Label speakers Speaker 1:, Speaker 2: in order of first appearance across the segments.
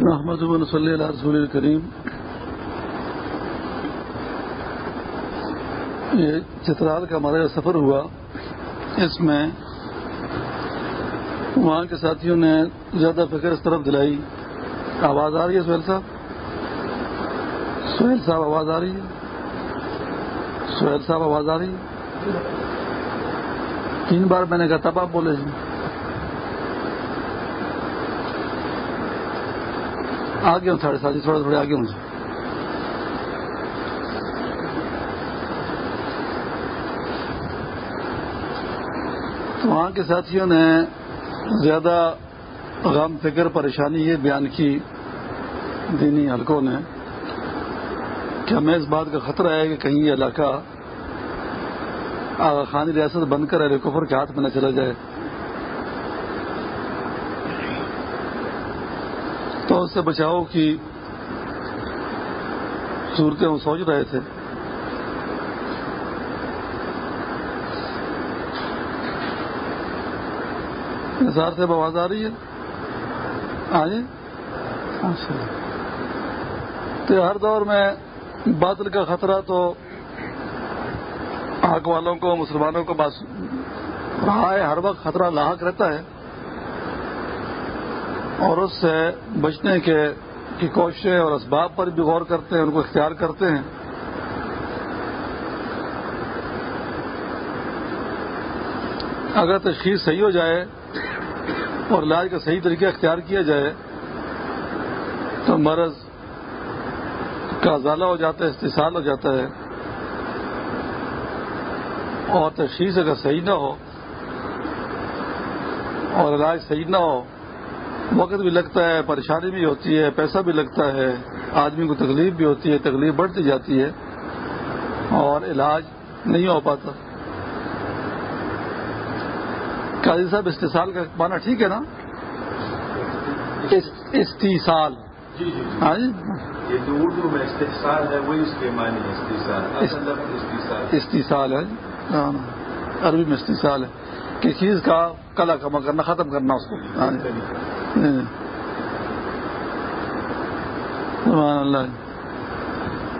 Speaker 1: محمد بن صلی اللہ رسول الکریم یہ چترال کا ہمارا سفر ہوا، اس میں وہاں کے ساتھیوں نے زیادہ فکر اس طرف دلائی۔ آواز آ رہی ہے سہیل صاحب؟ سہیل صاحب، آواز آ رہی ہے؟ سہیل صاحب، آواز آ رہی ہے؟ تین بار میں نے کہا، تب آپ بولے جی۔ آگے ہوں ساڑھے ساتھی جی، تھوڑے تھوڑے آگے ہوں جی۔ تو وہاں کے ساتھیوں نے زیادہ غم، فکر، پریشانی یہ بیان کی دینی حلقوں نے کہ ہمیں اس بات کا خطرہ ہے کہ کہیں یہ علاقہ آغا خانی ریاست بند کر اہل کفر کے ہاتھ میں نہ چلا جائے۔ تو سے بچاؤ کی صورتیں وہ سوچ رہے تھے۔ نثار سے آواز آ رہی ہے؟ آئیے تو ہر دور میں باطل کا خطرہ تو حق والوں کو، مسلمانوں کو بس رہا ہے، ہر وقت خطرہ لاحق رہتا ہے۔ اور اس سے بچنے کے، کی کوششیں اور اسباب پر بھی غور کرتے ہیں، ان کو اختیار کرتے ہیں۔ اگر تشخیص صحیح ہو جائے اور علاج کا صحیح طریقہ اختیار کیا جائے، تو مرض کا ازالہ ہو جاتا ہے، استحصال ہو جاتا ہے۔ اور تشخیص اگر صحیح نہ ہو اور علاج صحیح نہ ہو وقت بھی لگتا ہے پریشانی بھی ہوتی ہے پیسہ بھی لگتا ہے آدمی کو تکلیف بھی ہوتی ہے تکلیف بڑھتی جاتی ہے اور علاج نہیں ہو پاتا۔ قاضی صاحب استحصال کا مانا ٹھیک ہے نا؟ استحصال۔
Speaker 2: ہاں جی؟ اردو میں استحصال ہے وہی اس کے معنی
Speaker 1: استحصال۔ ہے ہاں، عربی میں استحصال ہے۔ کسی چیز کا کلا کما کرنا ختم کرنا اس کو۔ ہاں۔ اللہ۔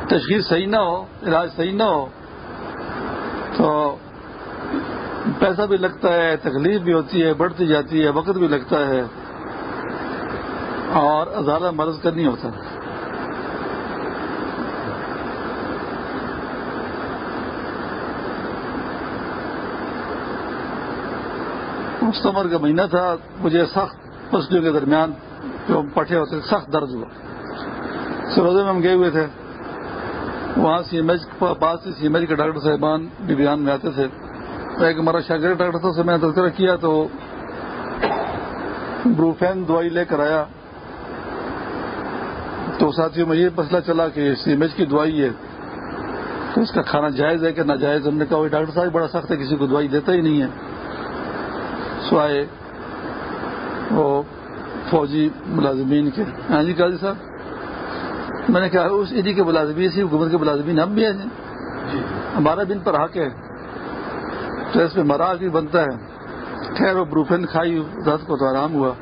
Speaker 1: تشخیص صحیح نہ ہو، علاج صحیح نہ ہو، تو پیسہ بھی لگتا ہے، تکلیف بھی ہوتی ہے، بڑھتی جاتی ہے، وقت بھی لگتا ہے، اور زیادہ مرض کرنی ہوتا۔ ہے مستمر کا مہینہ تھا، مجھے سخت پسلیوں کے درمیان جو پٹھے ہوتے سخت درد ہوا۔ سروزے میں ہم گئے ہوئے تھے۔ وہاں سی ایم ایچ پاس سی ایم ایچ کے ڈاکٹر صاحبان بھی بیان میں آتے تھے۔ ایک ہمارا شاگرد ڈاکٹر تھا سے میں تذکرہ کیا تو بروفین دوائی لے کر آیا۔ تو ساتھیوں میں یہ مسئلہ چلا کہ سی ایم ایچ کی دوائی ہے۔ تو اس کا کھانا جائز ہے کہ ناجائز؟ ہم نے کہا وہ ڈاکٹر صاحب، بڑا سخت ہے، کسی کو دوائی دیتا ہی نہیں ہے۔ سوائے وہ فوجی ملازمین کے۔ ہاں جی قاضی صاحب۔ میں نے کہا اس عیدی کے ملازمین سے حکومت کے ملازمین ہم بھی ہیں۔ جی۔ ہمارا دن پر حق ہے۔ تو اس میں مراض بھی بنتا ہے۔ خیر وہ بروفین کھائی رات کو تو آرام ہوا۔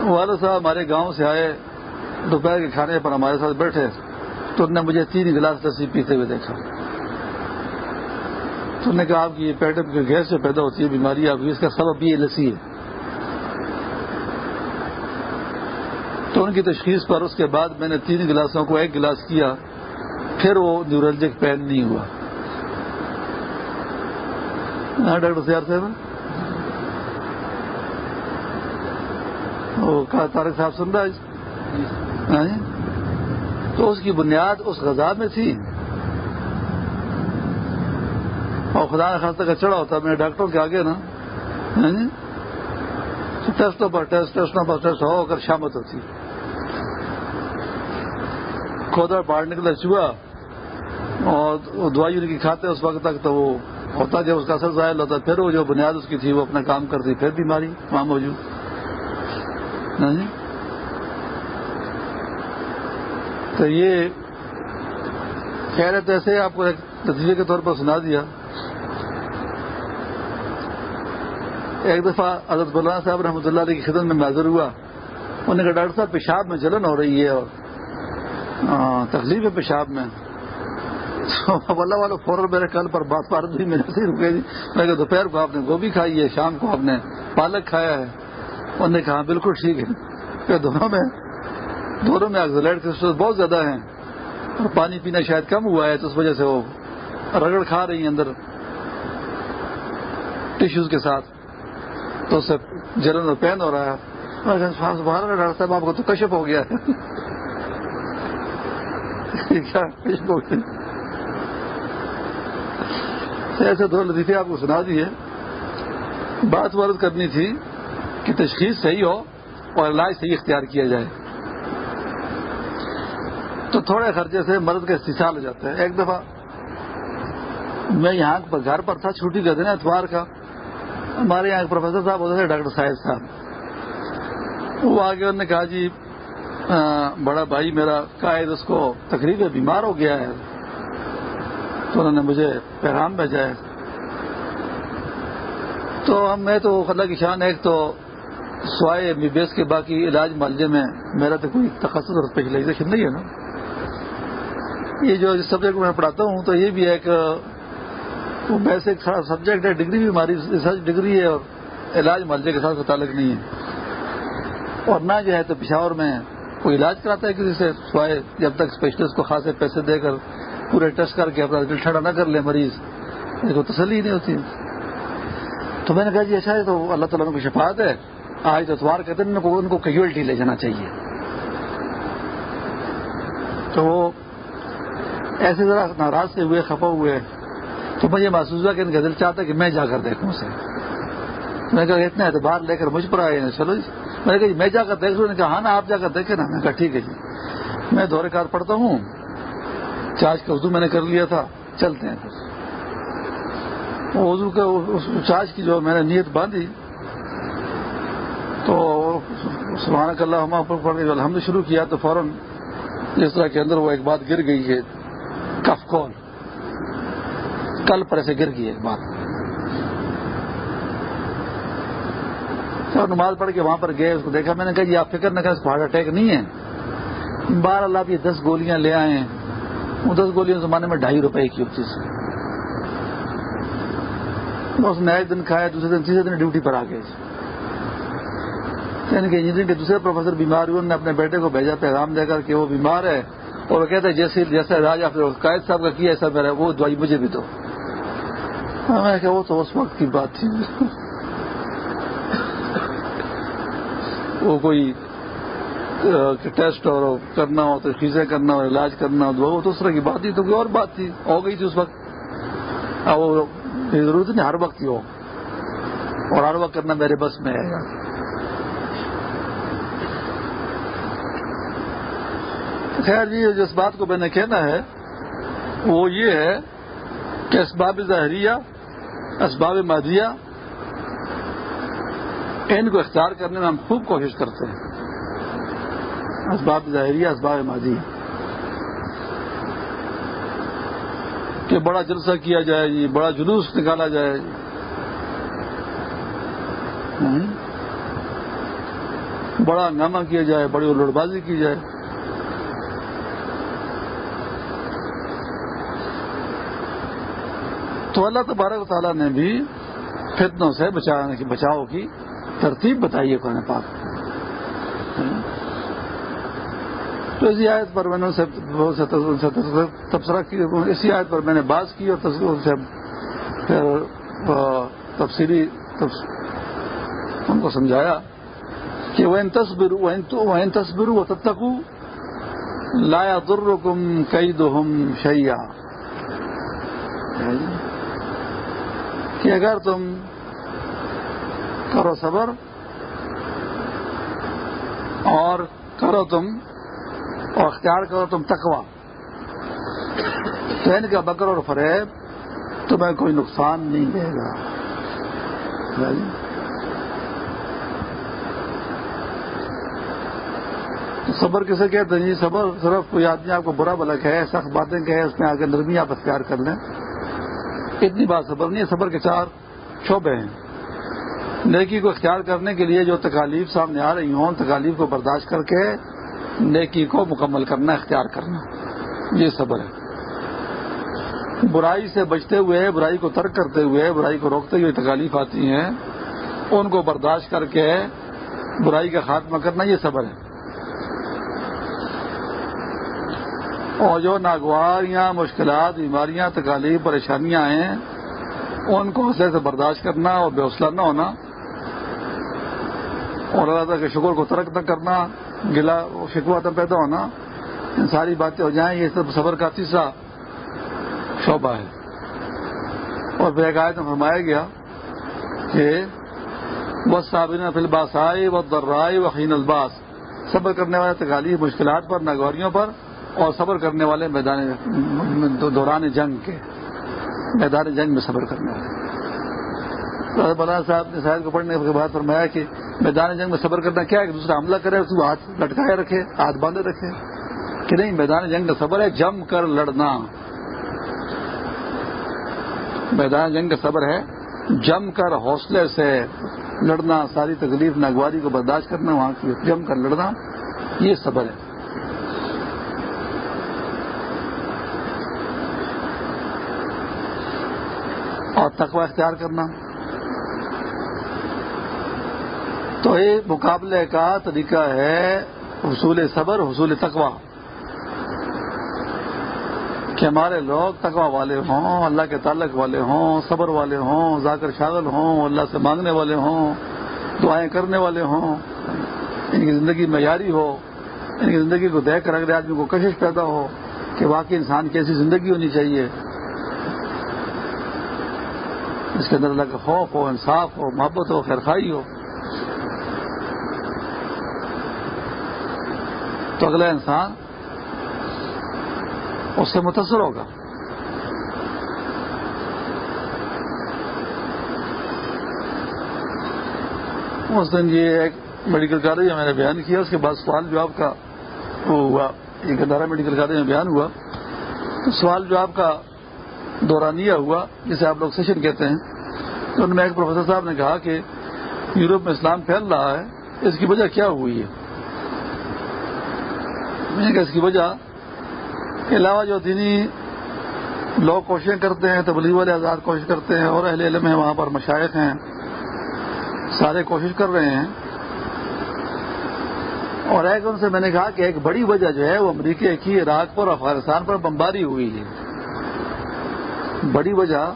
Speaker 1: والد صاحب ہمارے گاؤں سے آئے۔ دوپہر کے کھانے پر ہمارے ساتھ بیٹھے۔ تو انہوں نے مجھے تین گلاس لسی پیتے ہوئے دیکھا۔ تو انہوں نے کہا آپ کی یہ پیٹ گیس جو پیدا ہوتی ہے بیماری آپ کی اس کا سبب یہ لسی ہے۔ تو ان کی تشخیص پر، اس کے بعد میں نے تین گلاسوں کو ایک گلاس کیا، پھر وہ نیورلجک پین نہیں ہوا۔ ہاں ڈاکٹر سیار صاحب؟ کہا تارک صاحب سن رہا ہے؟ ہاں جی۔ تو اس کی بنیاد اس غذا میں تھی۔ اور خدا خاصہ کا چڑھا ہوتا، میرے ڈاکٹر کے آگے نا۔ ہاں جی۔ ٹیسٹوں پر، ٹیسٹ، ٹیسٹوں پر، ٹیسٹ ہو کر شامت ہوتی۔ کھودا باہر نکلا چوہا۔ اور دوائی ان کی کھاتے اس وقت تک تو وہ ہوتا جب اس کا اثر ظاہر ہوتا پھر وہ جو بنیاد اس کی تھی، وہ اپنا کام کرتی پھر بیماری وہاں موجود۔ ہاں جی؟ تو یہ خیر ایسے آپ کو ایک نتیجے کے طور پر سنا دیا۔ ایک دفعہ حضرت مولانا صاحب رحمۃ اللہ علیہ کی خدمت میں نازر ہوا۔ انہوں نے کہا، ڈاکٹر صاحب، پیشاب میں جلن ہو رہی ہے اور ہاں، تکلیف ہے پیشاب میں۔ اللہ والوں فوراً میرے کل پر بات پار ہوئی میرے سے رکے جی۔ میں کہ دوپہر کو آپ نے گوبھی کھائی ہے، شام کو آپ نے پالک کھایا ہے۔ انہوں نے کہا ہاں، بالکل ٹھیک ہے۔ کہ دونوں میں دونوں میں آگزلیٹ کرسٹل بہت زیادہ ہیں۔ اور پانی پینا شاید کم ہوا ہے، تو اس وجہ سے وہ رگڑ کھا رہی ہیں اندر ٹیشوز کے ساتھ۔ تو اس سے جلن اور پین ہو رہا ہے۔ باہر ڈاکٹر صاحب، آپ کو تو کشپ ہو گیا ہے۔ کیا کشپ ہو ایسے دو لطیفے آپ کو سنا دیے۔ بات ورد کرنی تھی کہ تشخیص صحیح ہو اور علاج صحیح اختیار کیا جائے۔ تو تھوڑے خرچے سے مرد کا استحصال ہو جاتا ہے۔ ایک دفعہ میں یہاں گھر پر تھا، چھٹی کا دن اتوار کا۔ ہمارے یہاں پروفیسر صاحب ہوتے تھے ڈاکٹر صاحب صاحب۔ وہ آگے انہوں نے کہا جی بڑا بھائی میرا قائد اس کو تقریب بیمار ہو گیا ہے۔ تو انہوں نے مجھے پیغام بھیجا ہے۔ تو ہم، میں تو خدا کی شان ایک تو سوائے ایم بی بی ایس کے باقی علاج معالجے میں میرا تو کوئی تخصص اور اسپیشلائزیشن نہیں ہے نا۔ یہ جو سبجیکٹ میں پڑھاتا ہوں، تو یہ بھی ایک بیسک سبجیکٹ ہے ڈگری بھی ہماری ریسرچ ڈگری ہے اور علاج معالجے کے ساتھ تعلق نہیں ہے۔ اور نہ جو ہے تو پشاور میں کوئی علاج کراتا ہے کسی سے؟ سوائے جب تک اسپیشلسٹ کو خاصے پیسے دے کر پورے ٹیسٹ کر کے اپنا دل ٹھنڈا نہ کر لے مریض اس کو تسلی نہیں ہوتی۔ تو میں نے کہا جی اچھا ہے تو اللہ تعالیٰ کو شفاعت ہے۔ آج اتوار کے دن ان کو کیجویلٹی لے جانا چاہیے۔ تو وہ ایسے ذرا ناراض سے ہوئے، خفا ہوئے۔ تو مجھے محسوس ہوا کہ ان کا دل چاہتا ہے کہ میں جا کر دیکھوں اسے۔ میں کہا، اتنا اعتبار لے کر مجھ پر آئے چلو جی۔ میں نے کہا جی میں جا کر دیکھ لوں، نے کہا ہاں نا، آپ جا کر دیکھیں نا۔ میں کہا ٹھیک ہے جی۔ میں دورے کار پڑھتا ہوں۔ چارج کا اردو میں نے کر لیا تھا۔ چلتے ہیں پھر۔ کا چارج کی جو میں نے نیت باندھی، تو سبحان اللہ ہم پڑھ کے الحمد شروع کیا تو فوراً جس طرح کے اندر وہ ایک بات گر گئی ہے، کف کون کل پر ایسے گر گئی ایک بات۔ نماز پڑھ کے وہاں پر گئے، اس کو دیکھا، میں نے کہا جی آپ فکر نہ کریں ہارٹ اٹیک نہیں ہے۔ بار اللہ یہ دس گولیاں لے آئے ہیں۔ وہ دس گولیاں زمانے میں ڈھائی روپے کی ہوتی تھی۔ اس نے ایک دن کھایا، دوسرے دن، تیسرے دن ڈیوٹی پر آ گئے۔ یعنی کہ انجینئرنگ کے دوسرے پروفیسر بیمار ہوئے، انہوں نے اپنے بیٹے کو بھیجا، پیغام دے کر کہ وہ بیمار ہے۔ اور وہ کہتے ہیں جیسے جیسے راج آپ نے قائد صاحب کا کیا، ایسا میرا وہ دوائی مجھے بھی دو۔ میں کہ وہ تو اس وقت کی بات تھی۔ وہ کوئی ٹیسٹ اور کرنا ہو تو کرنا ہو، علاج کرنا ہو، وہ تو اس طرح کی بات تھی، تو کوئی اور بات تھی، ہو گئی تھی اس وقت۔ اب وہ ضرورت نہیں، ہر وقت ہی ہو۔ اور ہر وقت کرنا میرے بس میں ہے۔ خیر جی جس بات کو میں نے کہنا ہے، وہ یہ ہے کہ اسباب ظاہریہ اسباب مادیہ ان کو اختیار کرنے میں ہم خوب کوشش کرتے ہیں۔ اسباب ظاہریہ، اسباب مادی کہ بڑا جلسہ کیا جائے جی بڑا جلوس نکالا جائے۔ جی بڑا ہنگامہ کیا جائے، بڑی الڑ بازی کی جائے۔ تو اللہ تبارک و تعالیٰ نے بھی فتنوں سے بچانے کی بچاؤ کی۔ ترتیب بتائی ہے قرآن پاک۔ تو اسی آیت پر میں نے تبصرہ کی اسی آیت پر میں نے بات کی اور سے تفصیلی ان کو سمجھایا کہ وہ ان تصبر وہ ان تصبر وہ تب تک لایا درکم کئی دہم شیا کہ اگر تم کرو صبر اور کرو تم اور اختیار کرو تم تکوا تو یعنی ان کا بکر اور فریب تمہیں کوئی نقصان نہیں دے گا۔ صبر کسے کہتے ہیں؟ جی صبر صرف کوئی آدمی آپ کو برا بلا کہے، سخت باتیں کہے، اس میں آ کے نرمی آپ اختیار کر لیں۔ اتنی بات صبر نہیں ہے، صبر کے چار شعبے ہیں۔ نیکی کو اختیار کرنے کے لیے جو تکالیف سامنے آ رہی ہوں، تکالیف کو برداشت کر کے نیکی کو مکمل کرنا، اختیار کرنا، یہ صبر ہے۔ برائی سے بچتے ہوئے، برائی کو ترک کرتے ہوئے، برائی کو روکتے ہوئے تکالیف آتی ہیں، ان کو برداشت کر کے برائی کا خاتمہ کرنا، یہ صبر ہے۔ اور جو ناگواریاں، مشکلات، بیماریاں، تکالیف، پریشانیاں ہیں، ان کو حوصلے سے برداشت کرنا اور بے حوصلہ نہ ہونا اور اللہ تعالیٰ کے شکر کو ترک نہ کرنا، گلا شکوا تو پیدا ہونا، ان ساری باتیں ہو جائیں، یہ سب صبر کا تیسرا شعبہ ہے۔ اور بے میں فرمایا گیا کہ وہ صابین فلباس آئے وہ درائے و حین الباس۔ صبر کرنے والے تکالیف مشکلات پر، ناگواریوں پر، اور صبر کرنے والے میدان، دوران جنگ کے، میدان جنگ میں صبر کرنے والے۔ مولانا صاحب نے شاید کو پڑھنے کے بعد فرمایا کہ میدان جنگ میں صبر کرنا کیا ہے کہ دوسرا حملہ کرے، اس کو ہاتھ لٹکائے رکھے، ہاتھ باندھے رکھے۔ کہ نہیں، میدان جنگ کا صبر ہے، جم کر لڑنا۔ میدان جنگ کا صبر ہے، جم کر حوصلے سے لڑنا، ساری تکلیف، ناگواری کو برداشت کرنا، وہاں کی جم کر لڑنا، یہ صبر ہے۔ اور تقوی اختیار کرنا۔ تو یہ مقابلے کا طریقہ ہے حصول صبر، حصول تقوی۔ کہ ہمارے لوگ تقوی والے ہوں، اللہ کے تعلق والے ہوں، صبر والے ہوں، ذاکر شاغل ہوں، اللہ سے مانگنے والے ہوں، دعائیں کرنے والے ہوں۔ یعنی ان کی زندگی معیاری ہو یعنی ان کی زندگی کو دیکھ کر اگلے آدمی کو کشش پیدا ہو کہ واقعی انسان کی ایسی زندگی ہونی چاہیے۔ اس کے اندر اللہ کا خوف ہو، انصاف ہو، محبت ہو خیرخائی ہو۔ تو اگلا انسان اس سے متاثر ہوگا۔ اس دن یہ ایک میڈیکل کالج میں نے بیان کیا، اس کے بعد سوال جواب کا وہ ہوا۔ یہ گدارا میڈیکل کالج میں بیان ہوا۔ سوال جواب کا دورانیہ ہوا، جسے آپ لوگ سیشن کہتے ہیں۔ تو ان میں ایک پروفیسر صاحب نے کہا کہ یورپ میں اسلام پھیل رہا ہے، اس کی وجہ کیا ہوئی ہے؟ میں نے کہا اس کی وجہ کے علاوہ جو دینی لوگ کوششیں کرتے ہیں، تبلیغ والے آزاد کوشش کرتے ہیں اور اہل علم ہیں، وہاں پر مشائق ہیں۔ سارے کوشش کر رہے ہیں۔ اور ایک ان سے میں نے کہا کہ ایک بڑی وجہ جو ہے وہ امریکہ کی عراق پر، افغانستان پر بمباری ہوئی ہے۔ بڑی وجہ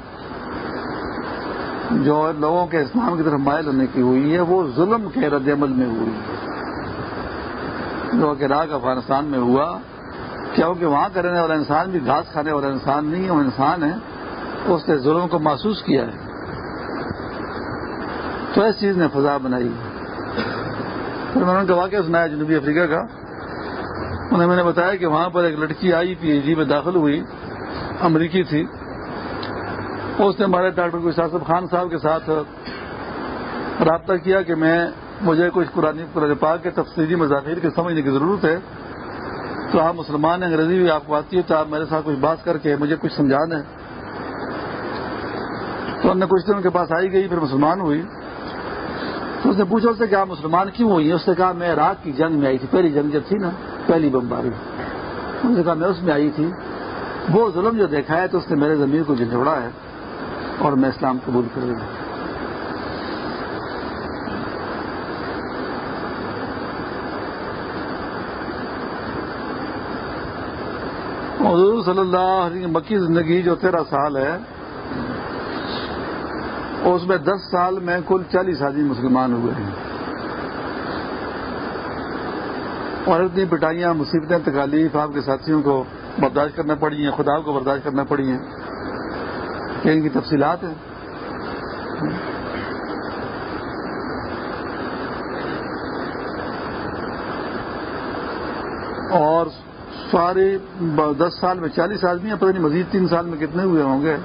Speaker 1: جو لوگوں کے اسلام کی طرف مائل ہونے کی ہوئی ہے، وہ ظلم کے رد عمل میں ہوئی ہے۔ جو کہ عراق افغانستان میں ہوا، کیونکہ وہاں کا رہنے والا انسان بھی گھاس کھانے والا انسان نہیں وہ انسان ہے، اس نے ظلم کو محسوس کیا ہے۔ تو اس چیز نے فضا بنائی۔ پھر میں نے ان کا واقعہ سنایا جنوبی افریقہ کا۔ انہیں میں نے بتایا کہ وہاں پر ایک لڑکی آئی، پی ایچ ڈی میں داخل ہوئی، امریکی تھی۔ اس نے ہمارے ڈاکٹر کو صاحب خان صاحب کے ساتھ رابطہ کیا کہ میں مجھے کچھ قرآن قرآن پاک کے تفصیلی مضافیر کے سمجھنے کی ضرورت ہے۔ تو آپ مسلمان انگریزی بھی آپ کو آتی ہے، تو آپ میرے ساتھ کچھ بات کر کے مجھے کچھ سمجھا دیں تو انہوں نے کچھ دن کے پاس آئی گئی، پھر مسلمان ہوئی۔ تو اس نے پوچھا، اس سے کہ آپ مسلمان کیوں ہوئی اس نے کہا، میں رات کی جنگ میں آئی تھی، پہلی جنگ جب تھی نا، پہلی بمباری۔ اس نے کہا، میں اس میں آئی تھی۔ وہ ظلم جو دیکھا ہے، تو اس نے میرے زمین کو جھنجھوڑا ہے اور میں اسلام قبول کر رہی ہوں حضور صلی اللہ علیہ مکی زندگی جو تیرہ سال ہے، اس میں دس سال میں کل چالیس آدمی مسلمان ہوئے ہیں۔ اور اتنی پٹائیاں، مصیبتیں، تکالیف آپ کے ساتھیوں کو برداشت کرنا پڑی ہیں، خدا کو برداشت کرنا پڑی ہیں۔ کہ ان کی تفصیلات ہیں اور سارے دس سال میں، چالیس آدمی ہیں، پتہ نہیں مزید تین سال میں کتنے ہوئے ہوں گے۔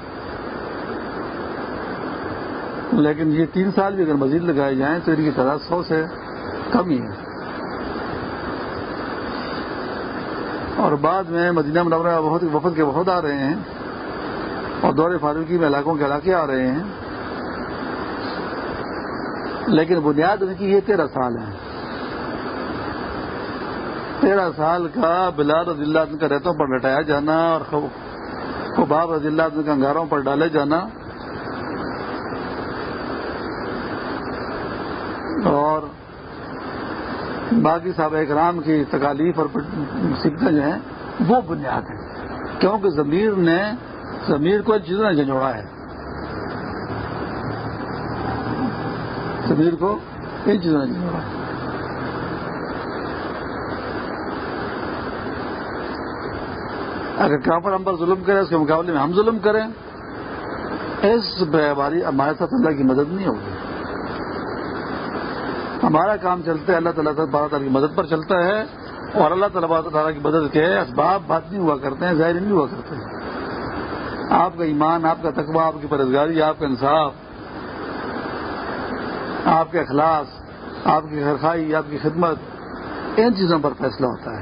Speaker 1: لیکن یہ تین سال بھی اگر مزید لگائے جائیں تو ان کی تعداد سو سے کم ہی ہے۔ اور بعد میں مدینہ منورہ بہت وفد کے وفد آ رہے ہیں اور دور فاروقی میں علاقوں کے علاقے آ رہے ہیں۔ لیکن بنیاد ان کی یہ تیرہ سال ہے تیرہ سال کا بلال رضی اللہ عنہ کا ریتوں پر لٹایا جانا اور خباب رضی اللہ عنہ کا انگاروں پر ڈالے جانا۔ اور باقی صاحب اکرام کی تکالیف اور مصیبتیں جو ہیں، وہ بنیاد ہیں۔ کیونکہ ضمیر نے ضمیر کو چیزوں نے جھنجھوڑا ہے۔ ضمیر کو ان چیزوں نے جھنجھوڑا ہے۔ اگر کہاں پر ہم پر ظلم کریں، اس کے مقابلے میں ہم ظلم کریں، اس بے ہماری ہمارے ساتھ اللہ کی مدد نہیں ہوگی۔ ہمارا کام چلتا ہے، اللہ تعالیٰ بارہ تعالیٰ کی مدد پر چلتا ہے، اور اللہ تعالیٰ تعالیٰ کی مدد کے اسباب بات نہیں ہوا کرتے ہیں، ظاہر نہیں ہوا کرتے ہیں۔ آپ کا ایمان، آپ کا تقوی، آپ کی پرزگاری آپ کا انصاف، آپ کے اخلاص، آپ کی خرخائی آپ کی خدمت، ان چیزوں پر فیصلہ ہوتا ہے۔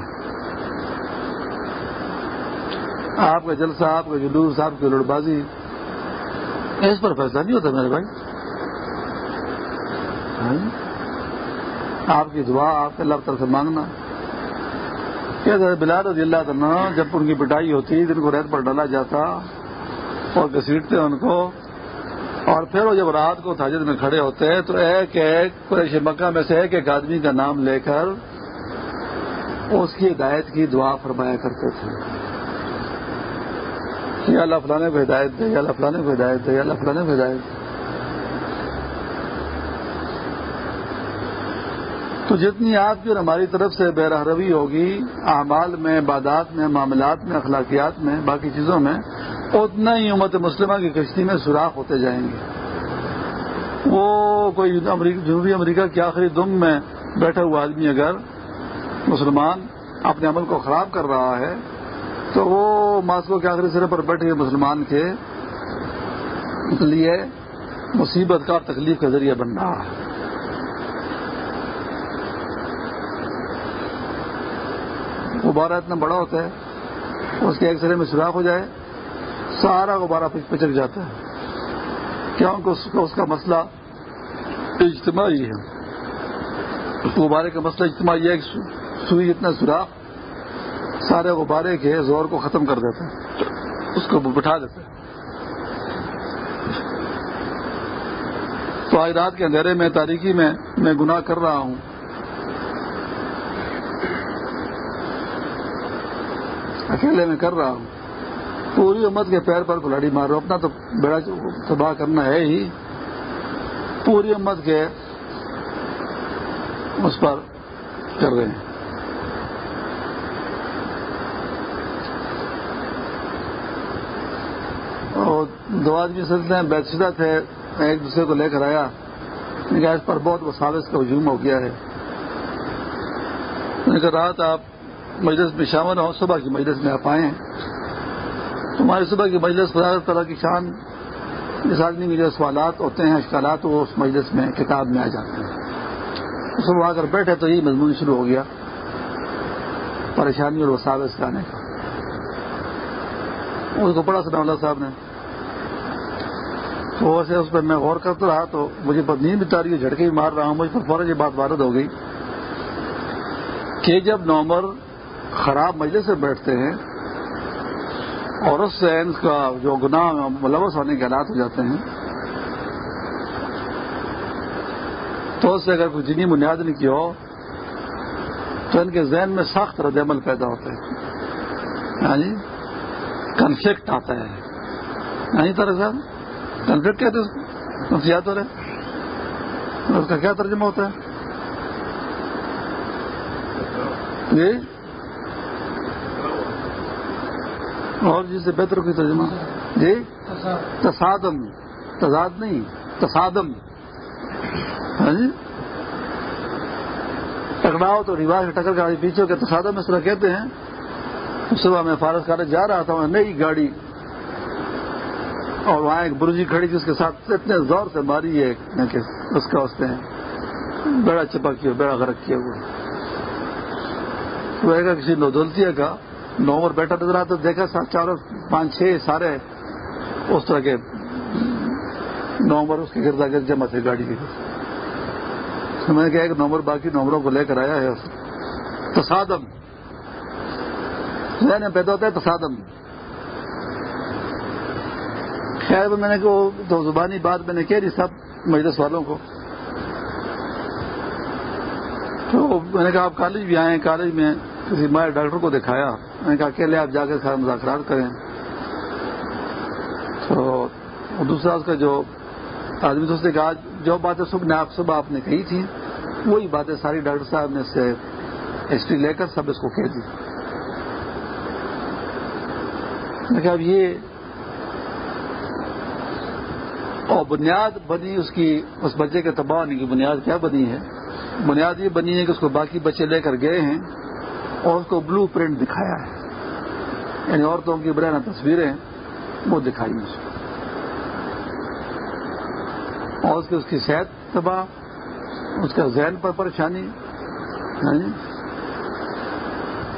Speaker 1: آپ کا جلسہ، آپ کا جلوس، آپ کی لڑ بازی اس پر فیصلہ نہیں ہوتا میرے بھائی۔ ہاں؟ آپ کی دعا، آپ کے اللہ طرف سے مانگنا۔ بلال رضی اللہ تعالیٰ جب ان کی پٹائی ہوتی، جن کو ریت پر ڈالا جاتا اور گسیٹتے ان کو، اور پھر وہ جب رات کو تاجد میں کھڑے ہوتے، تو ایک ایک قریش مکہ میں سے ایک ایک آدمی کا نام لے کر اس کی ہدایت کی دعا فرمایا کرتے تھے۔ یا اللہ فلانے کو ہدایت دے یا اللہ فلانے کو ہدایت دے یا اللہ فلانے کو ہدایت دے تو جتنی آپ کی اور ہماری طرف سے بے روی ہوگی، اعمال میں، عبادات میں، معاملات میں، اخلاقیات میں، باقی چیزوں میں، اتنا ہی امت مسلمہ کی کشتی میں سوراخ ہوتے جائیں گے۔ وہ کوئی جنوبی امریکہ کے آخری دم میں بیٹھا ہوا آدمی اگر مسلمان اپنے عمل کو خراب کر رہا ہے، تو وہ ماسکو کے آخری سرے پر بیٹھے مسلمان کے لیے مصیبت کا تکلیف کا ذریعہ بن رہا ہے۔ غبارہ اتنا بڑا ہوتا ہے، اس کے ایک سرے میں سوراخ ہو جائے، سارا غبارہ پچک جاتا ہے۔ کیا ان کو اس کا مسئلہ اجتماعی ہے۔ غبارے کا مسئلہ اجتماعی ہے سوئی اتنا سوراخ۔ سارے غبارے کے زور کو ختم کر دیتا ہے اس کو بٹھا دیتا ہے تو آج رات کے اندھیرے میں تاریخی میں میں گناہ کر رہا ہوں۔ اکیلے میں کر رہا ہوں۔ پوری امت کے پیر پر کلاڑی مار رہا ہوں اپنا تو بیڑا تباہ کرنا ہے ہی۔ پوری امت کے اس پر کر رہے ہیں اور دو آدمی سلسلے ہیں بیچدہ تھے، ایک دوسرے کو لے کر آیا۔ اس پر بہت وساوس کا ہجوم ہو گیا ہے۔ رات آپ مجلس میں شامل ہوں، صبح کی مجلس میں آپ آئے ہیں تمہاری صبح کی مجلس خدا طرح کی شان جس آدمی کے جو سوالات ہوتے ہیں، اشکالات، وہ اس مجلس میں، کتاب میں آ جاتے ہیں۔ صبح آ کر بیٹھے تو یہ مضمون شروع ہو گیا، پریشانی اور وساوس کا آنے کا۔ اس کو پڑھا سنا اللہ صاحب نے۔ تو ویسے اس پہ میں غور کرتا رہا تو مجھے پر نیند بتا رہی ہے جھٹکے بھی مار رہا ہوں، مجھ پر فوراً یہ بات وارد ہو گئی کہ جب نومبر خراب مجلس سے بیٹھتے ہیں اور اس سے ان کا جو گناہ ملوث ہونے کے حالات ہو جاتے ہیں، تو اس سے اگر کوئی جنی بنیاد نہیں کی ہو، تو ان کے ذہن میں سخت رد عمل پیدا ہوتا ہے۔ ہاں جی کنفلکٹ آتا ہے۔ ہاں جی طرح صاحب کنفلکٹ کہتے ہیں نفسیات ہو رہے اس کا کیا ترجمہ ہوتا ہے؟ جی؟ اور جس سے بہتر کوئی ترجمہ؟ جی؟ تصادم، تضاد نہیں، تصادم۔ ہاں جی؟ ٹکراؤ تو رواج ٹکر کا پیچھے کے تصادم اس طرح کہتے ہیں۔ صبح میں فارغ کالج جا رہا تھا نئی گاڑی اور وہاں ایک برجی کھڑی تھی، اس کے ساتھ اتنے زور سے ماری ہے اس کا اس نے بیڑا چپا کیا بیڑا غرق کیا وہ کسی نودولتیا کا نومر بیٹھا نظر آتا، دیکھا چاروں پانچ چھ سارے اس طرح کے نومبر اس کے گردا گرد جمع تھے گاڑی کے میں نے کہا، ایک نمبر باقی نمبروں کو لے کر آیا ہے۔ تصادم۔ ذہن پیدا ہوتا ہے تصادم۔ خیر میں نے کہا تو زبانی بات میں نے کہہ دی سب مجلس والوں کو۔ تو میں نے کہا، آپ کالج بھی آئے کالج میں کسی مائر ڈاکٹر کو دکھایا۔ میں نے کہا، اکیلے آپ جا کے سارے مذاکرات کریں۔ تو دوسرا اس کا جو آدمی تو اس نے کہا، جو باتیں صبح نے آپ صبح آپ نے کہی تھی، وہی باتیں ساری ڈاکٹر صاحب نے اس سے ہسٹری لے کر سب اس کو کہہ دی۔ میں کہا، اب یہ اور بنیاد بنی اس کی، اس بچے کے تباہ ہونے کی بنیاد کیا بنی ہے؟ بنیاد یہ بنی ہے کہ اس کو باقی بچے لے کر گئے ہیں اور اس کو بلو پرنٹ دکھایا ہے۔ یعنی عورتوں کی برائنا تصویریں وہ دکھائی اس کو اور اس کی اس کی صحت تباہ، اس کا ذہن پر پریشانی یعنی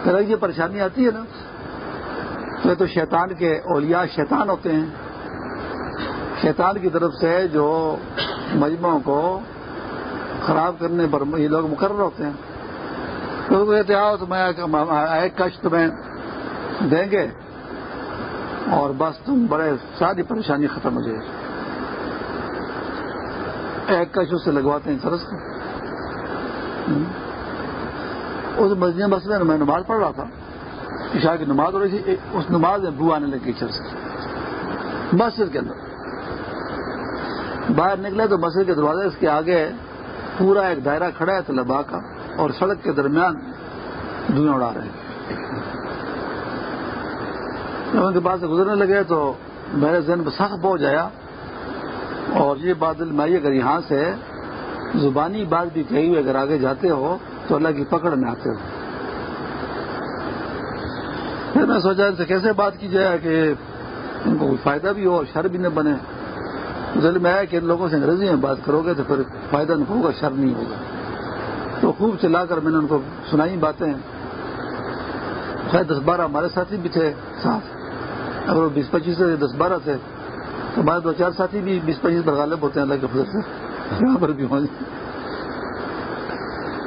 Speaker 1: طرح یہ پریشانی آتی ہے نا۔ تو شیطان کے اولیاء شیطان ہوتے ہیں۔ شیطان کی طرف سے جو مجموعوں کو خراب کرنے پر یہ لوگ مقرر ہوتے ہیں۔ تو کہتے آؤ تو میں ایک کش تمہیں دیں گے اور بس تم بڑے ساری پریشانی ختم ہو جائے ایک کش اس سے لگواتے ہیں سرس کو اس مسجد مسئلے میں میں نماز پڑھ رہا تھا۔ عشاء کی نماز ہو رہی تھی، اس نماز میں بو آنے لگی چرس۔ مسجد کے اندر۔ باہر نکلے تو مسجد کے دروازے اس کے آگے پورا ایک دائرہ کھڑا ہے طلبا کا اور سڑک کے درمیان دھوئیں اڑا رہے ہیں۔ جب ان کے پاس سے گزرنے لگے تو میرے ذہن میں سخت بوجھ آیا اور یہ بات دل میں اگر یہاں سے زبانی بات بھی کہی ہوئی، اگر آگے جاتے ہو تو اللہ کی پکڑ میں آتے ہو۔ پھر میں سوچا ان سے کیسے بات کی جائے کہ ان کو کوئی فائدہ بھی ہو اور شر بھی نہ بنے۔ دل میں آیا کہ ان لوگوں سے انگریزی میں بات کرو گے تو پھر فائدہ نہیں ہوگا شر نہیں ہوگا۔ تو خوب چلا کر میں نے ان کو سنائی باتیں۔ خیر دس بارہ ہمارے ساتھی بھی تھے۔ ساتھ اگر وہ بیس پچیس سے دس بارہ تھے۔ تو ہمارے دو چار ساتھی بھی بیس پچیس پر غالب ہوتے ہیں اللہ کے فضل سے۔ یہاں پر بھی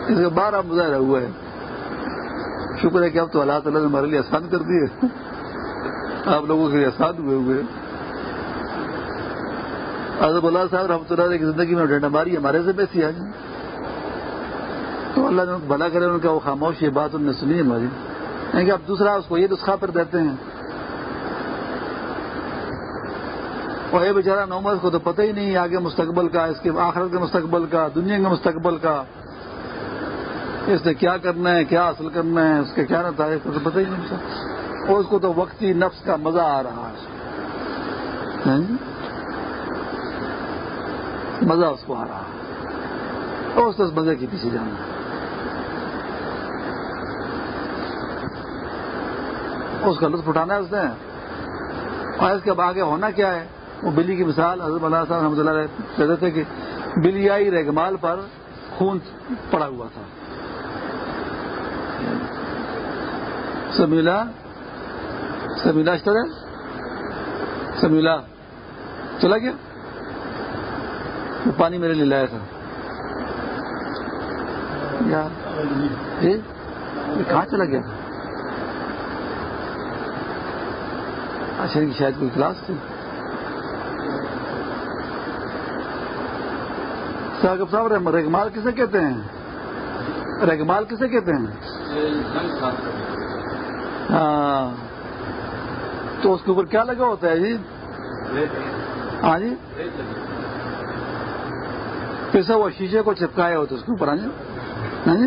Speaker 1: اس کا بارہ مظاہرہ ہوا ہے۔ شکر ہے کہ اب تو اللہ تعالیٰ نے ہمارے لیے آسان کر دیے۔ آپ لوگوں کے لیے آسان ہوئے ہوئے۔ اعظم اللہ صاحب رحمۃ اللہ علیہ کی زندگی میں ڈنڈا ماری، ہمارے سے بیسی آج تو اللہ نے بھلا کرے ان کا، وہ خاموش یہ بات انہوں نے سنی ہماری۔ یعنی کہ اب دوسرا اس کو یہ نسخہ پر دیتے ہیں۔ اور یہ بیچارہ نومر کو تو پتہ ہی نہیں، آگے مستقبل کا، اس کے آخرت کے مستقبل کا، دنیا کے مستقبل کا۔ اس نے کیا کرنا ہے، کیا حاصل کرنا ہے، اس کے کیا نتائج کو تو پتہ ہی نہیں۔ اور اس کو تو وقتی نفس کا مزہ آ رہا ہے۔ یعنی مزہ اس کو آ رہا اور اس مزے کے پیچھے جانا۔ اس کا لطف اٹھانا ہے اس نے۔ اور اس کے اب آگے ہونا کیا ہے؟ وہ بلی کی مثال حضرت اللہ صاحب رحمۃ اللہ کہتے تھے کہ بلی آئی ریگمال پر خون پڑا ہوا تھا۔ سمیلا سمیلا اس طرح سمیلا چلا گیا؟ وہ پانی میرے لیے لایا تھا کہاں چلا گیا؟ اچھا شاید کوئی کلاس تھی۔ صاحب صاحب ریگمال کسے کہتے ہیں؟ ریگمال کسے کہتے ہیں؟ ہاں۔ تو اس کے اوپر کیا لگا ہوتا ہے جی؟ ہاں جی؟ پیسہ وہ شیشے کو چپکائے ہوتے اس کے اوپر ہاں, جی؟ ہاں جی؟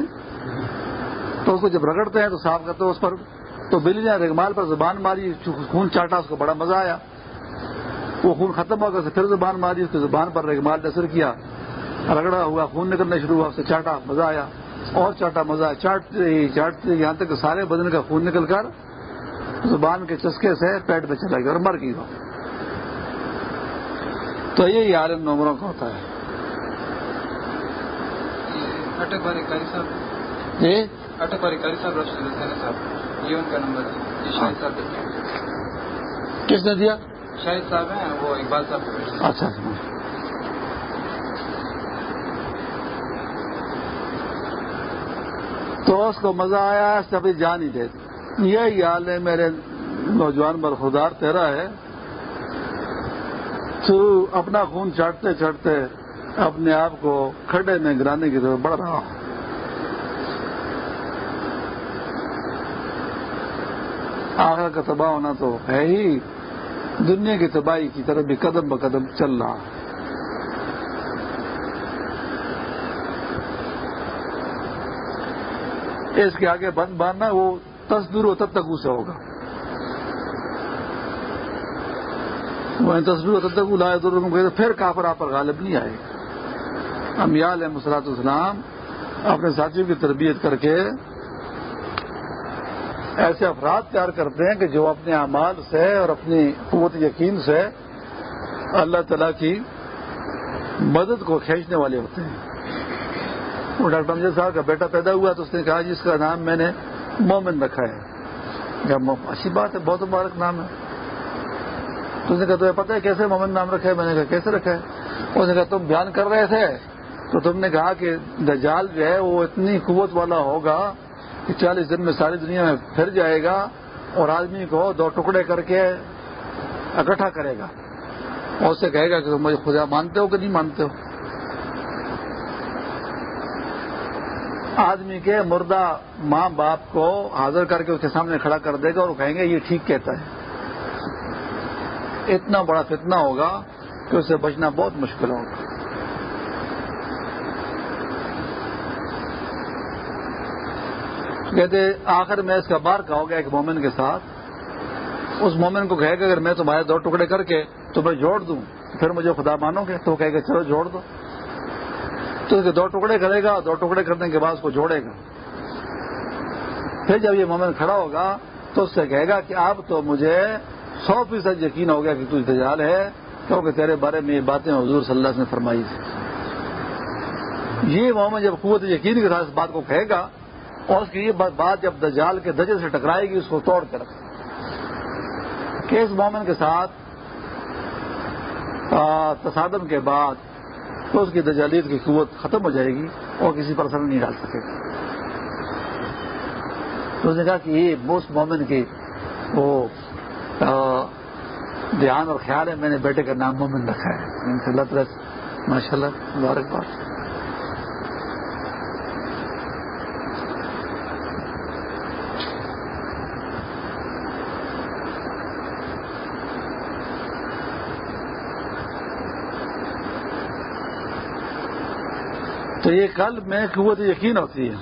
Speaker 1: تو اس کو جب رگڑتے ہیں تو صاف کرتے ہیں اس پر، تو بلی نے ریگمال پر زبان ماری، خون چاٹا، اس کو بڑا مزہ آیا۔ وہ خون ختم ہو گیا پھر زبان ماری، اس کی زبان پر ریگمال اثر کیا۔ رگڑا ہوا، خون نکلنا شروع ہوا، اس سے چاٹا، مزہ آیا۔ اور چاٹا، مزہ آیا۔ چاٹتے ہی چاٹتے یہاں تک سارے بدن کا خون نکل کر زبان کے چسکے سے پیٹ میں چلا گیا اور مر گیا تو یہی حال نمبروں کا ہوتا ہے۔ جی
Speaker 3: اٹک صاحب صاحب یہ ان کا نمبر ہے. شاہد صاحب
Speaker 1: کس نے دیا؟
Speaker 3: شاہد صاحب ہیں وہ اقبال صاحب
Speaker 1: اچھا تو اس کو مزہ آیا اس ابھی جان ہی دے یہی حال ہے میرے نوجوان برخودار تیرا ہے۔ تو اپنا خون چاٹتے چاٹتے اپنے آپ کو کھڈے میں گرانے کی طرف بڑھ رہا ہوں۔ آخر کا تباہ ہونا تو ہے ہی۔ دنیا کی تباہی کی طرف بھی قدم بقدم چل رہا۔ اس کے آگے بند باندھنا وہ تصدور و تب تک اسے ہوگا۔ وہ تصویر و تب تک لائے دور پھر کافر آپ پر غالب نہیں آئے۔ گا امیال مسلاط اسلام اپنے ساتھیوں کی تربیت کر کے ایسے افراد تیار کرتے ہیں کہ جو اپنے اعمال سے اور اپنی قوت یقین سے اللہ تعالی کی مدد کو کھینچنے والے ہوتے ہیں۔ وہ ڈاکٹر امجد صاحب کا بیٹا پیدا ہوا تو اس نے کہا جی، جس کا نام میں نے مومن رکھا ہے۔ اچھی بات ہے، بہت مبارک نام ہے۔ تو اس نے کہا، تمہیں پتہ ہے کیسے مومن نام رکھا ہے؟ میں نے کہا، کیسے رکھا ہے؟ اس نے کہا، تم بیان کر رہے تھے۔ تو تم نے کہا کہ دجال جو ہے وہ اتنی قوت والا ہوگا کہ چالیس دن میں ساری دنیا میں پھر جائے گا اور آدمی کو دو ٹکڑے کر کے اکٹھا کرے گا۔ اور اسے کہے گا کہ تم مجھے خدا مانتے ہو کہ نہیں مانتے ہو؟ آدمی کے مردہ ماں باپ کو حاضر کر کے اس کے سامنے کھڑا کر دے گا اور کہیں گے یہ ٹھیک کہتا ہے۔ اتنا بڑا فتنہ ہوگا کہ اسے بچنا بہت مشکل ہوگا۔ کہتے آخر میں اس کا بار کا ہو گیا ایک مومن کے ساتھ. اس مومن کو کہے گا، اگر میں تمہارے دو ٹکڑے کر کے تمہیں جوڑ دوں، پھر مجھے خدا مانو گے، تو کہے گا، چلو جوڑ دو. تو اس کے دو ٹکڑے کرے گا، دو ٹکڑے کرنے کے بعد اس کو جوڑے گا. پھر جب یہ مومن کھڑا ہوگا، تو اس سے کہے گا کہ اب تو مجھے سو فیصد یقین ہو گیا کہ تو انتظار ہے، کیونکہ تیرے بارے میں یہ باتیں حضور صلی اللہ علیہ نے فرمائی تھی. یہ محمد جب قوت یقین کے ساتھ اس بات کو کہے گا اور اس کی یہ بات جب دجال کے دجے سے ٹکرائے گی، اس کو توڑ کر کہ اس مومن کے ساتھ تصادم کے بعد تو اس کی دجالیت کی قوت ختم ہو جائے گی اور کسی پر اثر نہیں ڈال سکے گا۔ تو اس نے کہا کہ یہ اس مومن کی وہ دھیان اور خیال ہے، میں نے بیٹے کا نام مومن رکھا ہے۔ ان سے اللہ ماشاء اللہ مبارکباد تو یہ کل میں قوت یقین ہوتی ہے۔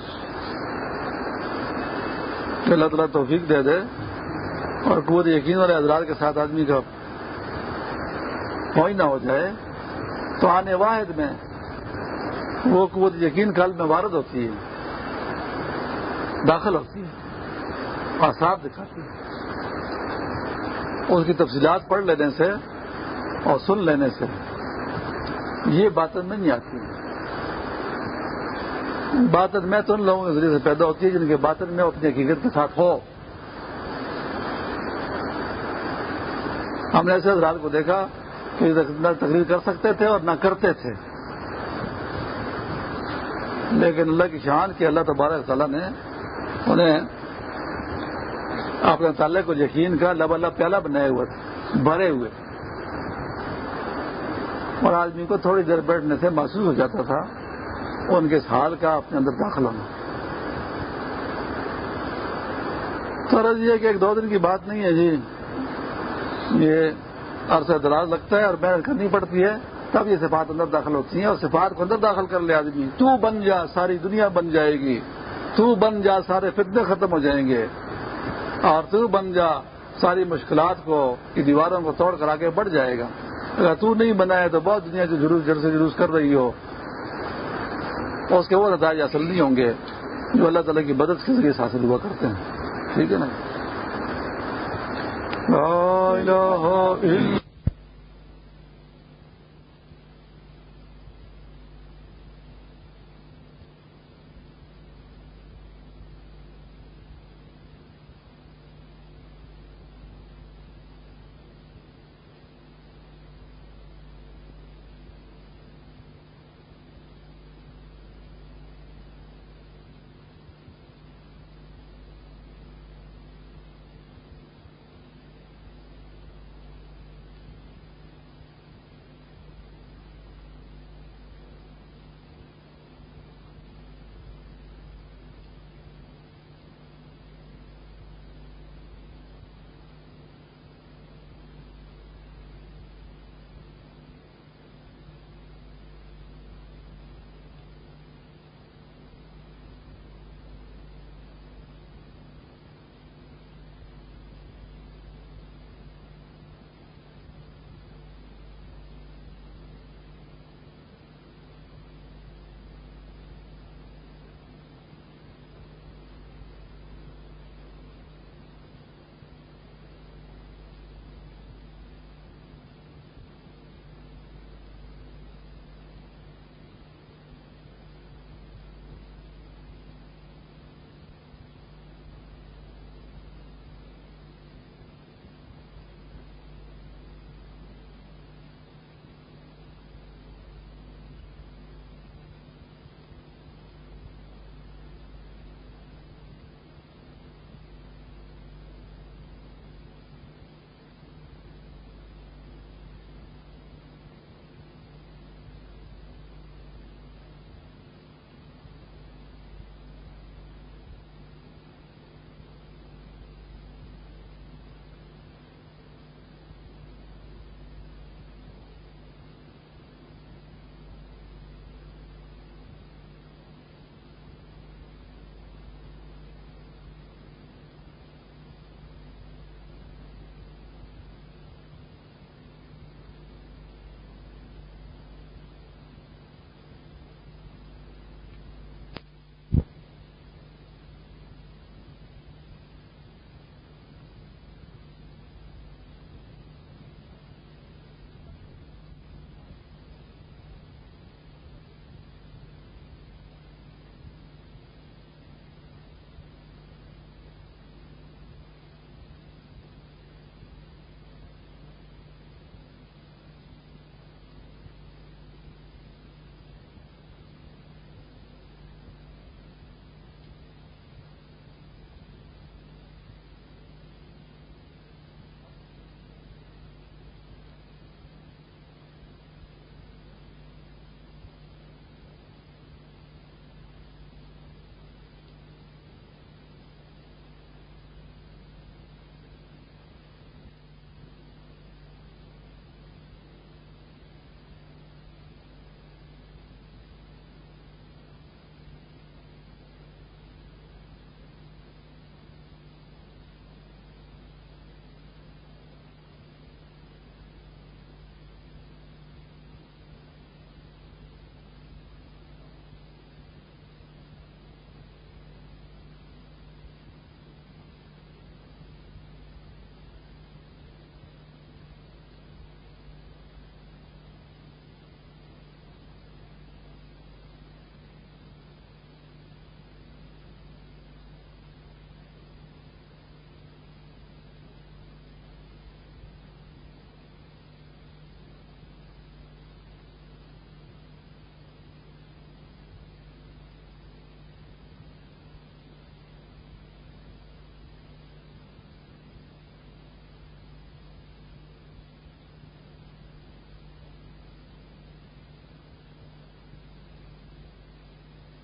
Speaker 1: کہ اللہ تعالیٰ توفیق دے دے اور قوت یقین والے حضرات کے ساتھ آدمی کا ہوئی نہ ہو جائے، تو آنے واحد میں وہ قوت یقین کل میں وارد ہوتی ہے، داخل ہوتی ہے، آساب دکھاتی ہے۔ اس کی تفصیلات پڑھ لینے سے اور سن لینے سے یہ باتیں نہیں آتی۔ باطن میں تو ان لوگوں کے ذریعے سے پیدا ہوتی ہے جن کے باطن میں اپنی حقیقت کے ساتھ ہو۔ ہم نے ایسے حضرات کو دیکھا کہ نہ تقریر کر سکتے تھے اور نہ کرتے تھے۔ لیکن اللہ کی شان کے اللہ تبارک تعالیٰ نے انہیں اپنے تعلق کو یقین کا لب اللہ پیالہ بنائے ہوئے تھے، بھرے ہوئے اور آدمی کو تھوڑی دیر بیٹھنے سے محسوس ہو جاتا تھا۔ ان کے حال کا اپنے اندر داخل ہونا تو یہ کہ ایک دو دن کی بات نہیں ہے جی۔ یہ عرصہ دراز لگتا ہے اور محنت کرنی پڑتی ہے۔ تب یہ صفات اندر داخل ہوتی ہیں اور صفات کو اندر داخل کر لے آدمی۔ تو بن جا، ساری دنیا بن جائے گی۔ تو بن جا، سارے فتنے ختم ہو جائیں گے۔ اور تو بن جا، ساری مشکلات کو، کی دیواروں کو توڑ کر آگے بڑھ جائے گا۔ اگر تو نہیں بنا ہے تو بہت دنیا سے جلوس جڑ سے جلوس کر رہی ہو۔ اور اس کے وہ نتائج حاصل نہیں ہوں گے، جو اللہ تعالیٰ کی مدد کے ذریعے حاصل ہوا کرتے ہیں۔ ٹھیک ہے نا؟